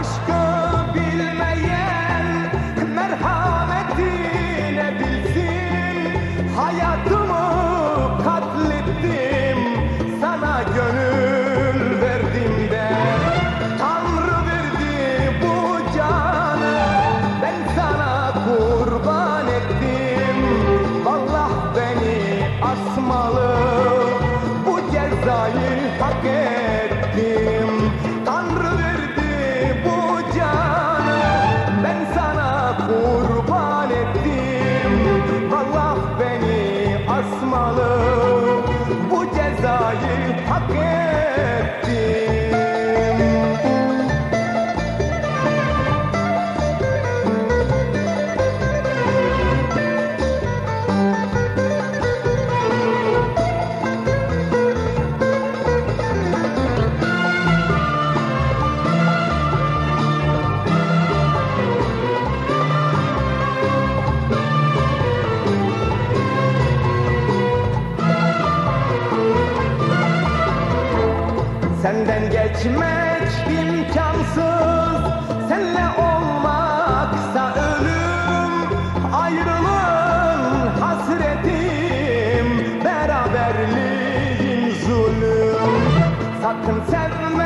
aşkım asmalı bu cezayı hak ettim. Tanrı verdi bu canı. Ben sana kurban ettim. Allah beni asmalı. Bu cezayı hak ettim geçmek imkansız. Senle olmaksa ölüm Ayrılığın hasretim Beraberliğin zulüm. Sakın sevme